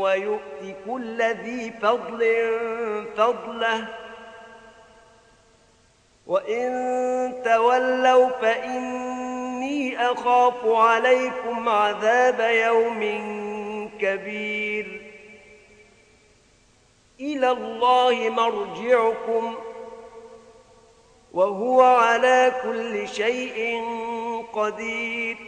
ويؤت كل ذي فضل فضله. وإن تولوا فإني أخاف عليكم عذاب يوم كبير. إلى الله مرجعكم. وهو على كل شيء قدير.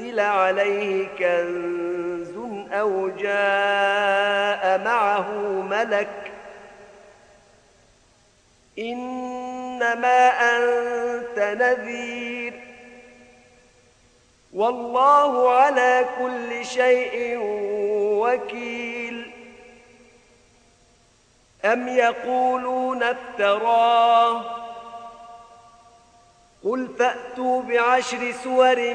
أنزل عليه كنز أو جاء معه ملك إنما أنت نذير والله على كل شيء وكيل أم يقولون افتراه قل فأتوا بعشر سور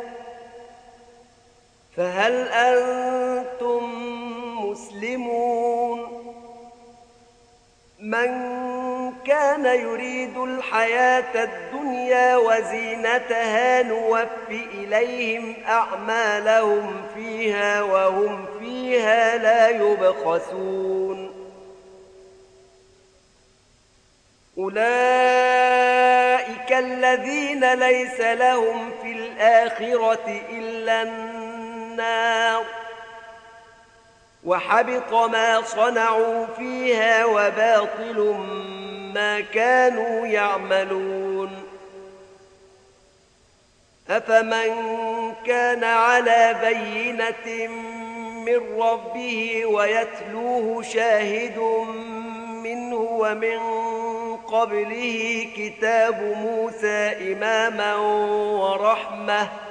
فهل أنتم مسلمون؟ من كان يريد الحياة الدنيا وزينتها نوف إليهم أعمالهم فيها وهم فيها لا يبخسون. أولئك الذين ليس لهم في الآخرة إلا النار وحبط ما صنعوا فيها وباطل ما كانوا يعملون أفمن كان على بينة من ربه ويتلوه شاهد منه ومن قبله كتاب موسى إماما ورحمة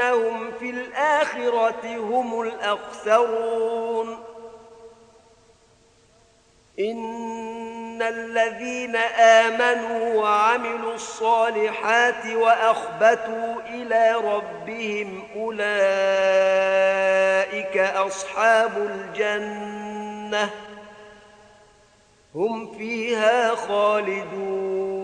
إنهم في الآخرة هم الأخسرون. إن الذين آمنوا وعملوا الصالحات وأخبتوا إلى ربهم أولئك أصحاب الجنة. هم فيها خالدون.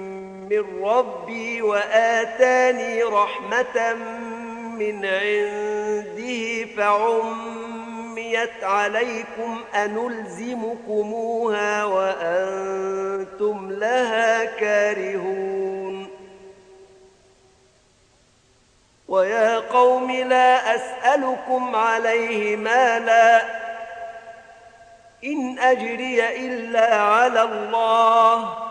من ربي وآتاني رحمة من عنده فعميت عليكم أنلزمكموها وأنتم لها كارهون. ويا قوم لا أسألكم عليه مالا إن أجري إلا على الله.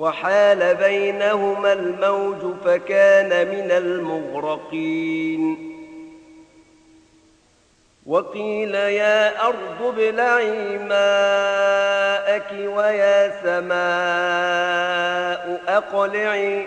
وحال بينهما الموج فكان من المغرقين. وقيل يا أرض ابلعي ماءك ويا سماء أقلعي.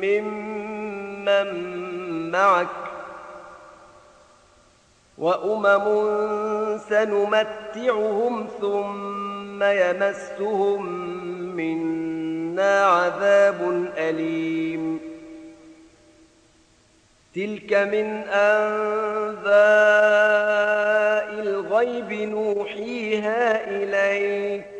ممن معك وأمم سنمتعهم ثم يمسهم منا عذاب أليم. تلك من أنباء الغيب نوحيها إليك.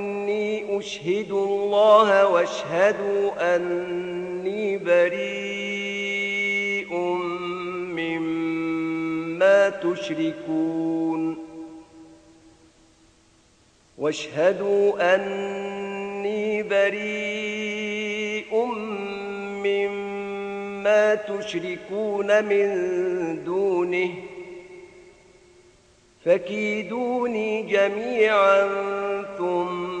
أشهد الله واشهدوا أن أني بريء مما تشركون. واشهدوا أني بريء مما تشركون من دونه. فكيدوني جميعا ثم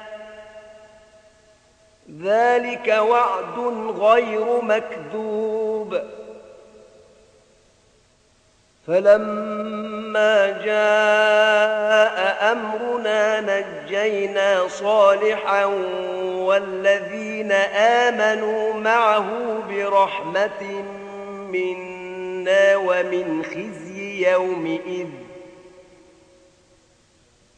ذلك وعد غير مكذوب. فلما جاء أمرنا نجينا صالحا والذين آمنوا معه برحمة منا ومن خزي يومئذ.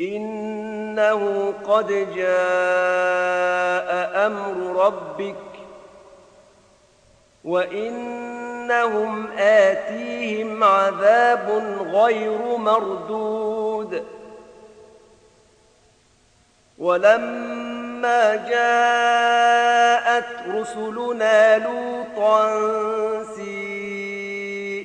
إنه قد جاء أمر ربك وإنهم آتيهم عذاب غير مردود. ولما جاءت رسلنا لوطا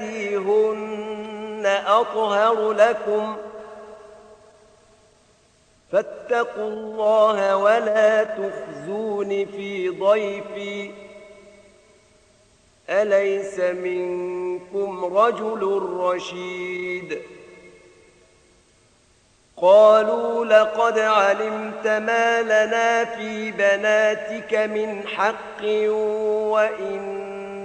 بناتي هن أطهر لكم فاتقوا الله ولا تخزون في ضيفي أليس منكم رجل رشيد قالوا لقد علمت ما لنا في بناتك من حق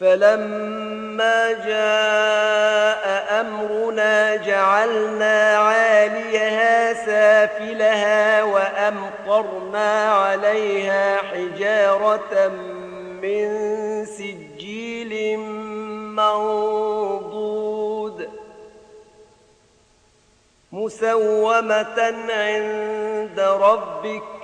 فلما جاء أمرنا جعلنا عاليها سافلها وأمطرنا عليها حجارة من سجيل منضود مسومة عند ربك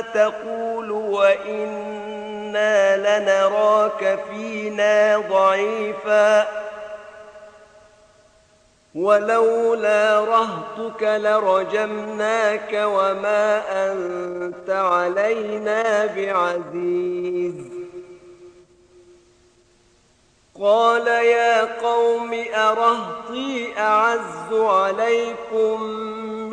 تقول وإنا لنراك فينا ضعيفا. ولولا رهطك لرجمناك وما أنت علينا بعزيز. قال يا قوم أرهطي أعز عليكم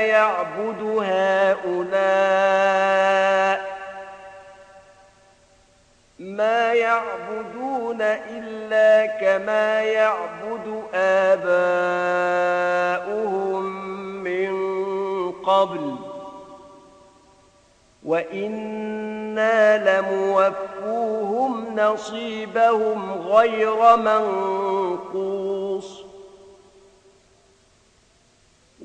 يعبد هؤلاء ما يعبدون إلا كما يعبد آباؤهم من قبل وإنا لموفوهم نصيبهم غير منقوص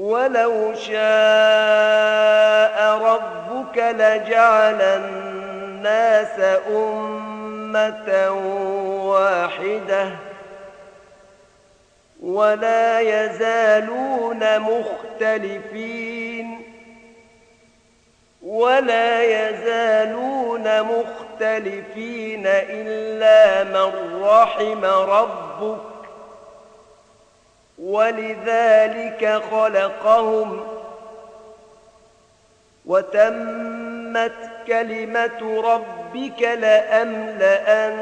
ولو شاء ربك لجعل الناس أمة واحدة ولا يزالون مختلفين ولا يزالون مختلفين إلا من رحم ربك ولذلك خلقهم وتمت كلمة ربك لأملأن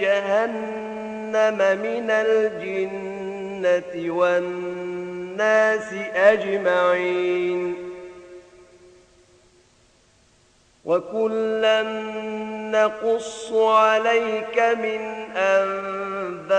جهنم من الجنة والناس أجمعين. وكلا نقص عليك من أنباء